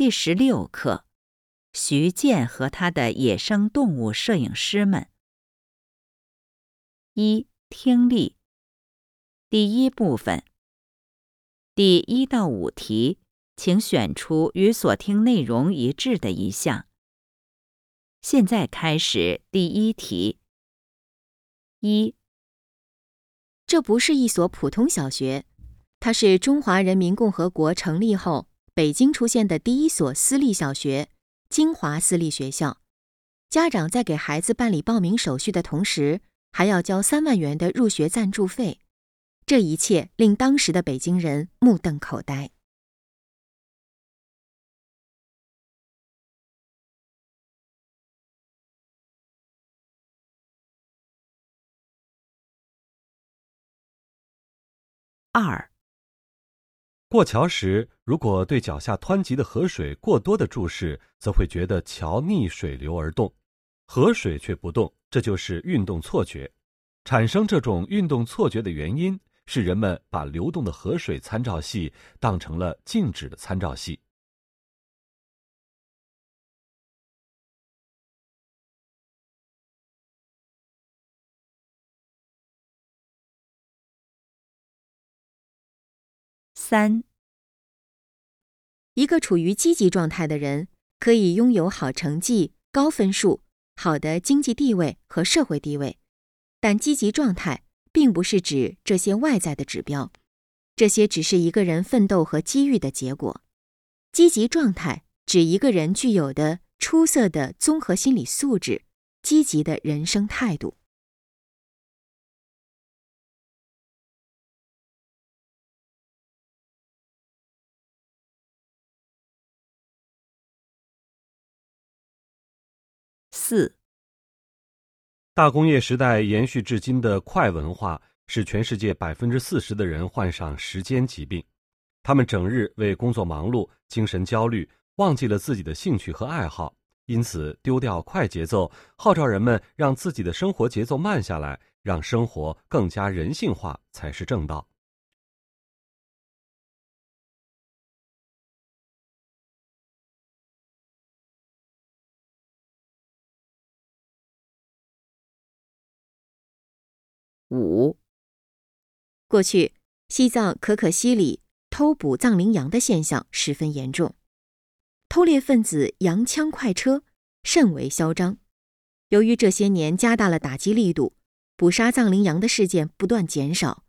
第十六课：徐建和他的野生动物摄影师们。一、听力。第一部分。第一到五题，请选出与所听内容一致的一项。现在开始第一题。一，这不是一所普通小学，它是中华人民共和国成立后北京出现的第一所私立小学——京华私立学校。家长在给孩子办理报名手续的同时，还要交三万元的入学赞助费。这一切令当时的北京人目瞪口呆。二，过桥时，如果对脚下湍急的河水过多的注视，则会觉得桥逆水流而动，河水却不动，这就是运动错觉。产生这种运动错觉的原因是人们把流动的河水参照系当成了静止的参照系。三，一个处于积极状态的人可以拥有好成绩、高分数、好的经济地位和社会地位，但积极状态并不是指这些外在的指标，这些只是一个人奋斗和机遇的结果。积极状态指一个人具有的出色的综合心理素质、积极的人生态度。四，大工业时代延续至今的快文化，使全世界百分之四十的人患上时间疾病。他们整日为工作忙碌，精神焦虑，忘记了自己的兴趣和爱好，因此丢掉快节奏。号召人们让自己的生活节奏慢下来，让生活更加人性化才是正道。五，过去西藏可可西里偷捕藏羚羊的现象十分严重，偷猎分子洋枪快车，甚为嚣张。由于这些年加大了打击力度，捕杀藏羚羊的事件不断减少。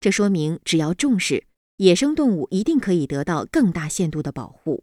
这说明，只要重视野生动物，一定可以得到更大限度的保护。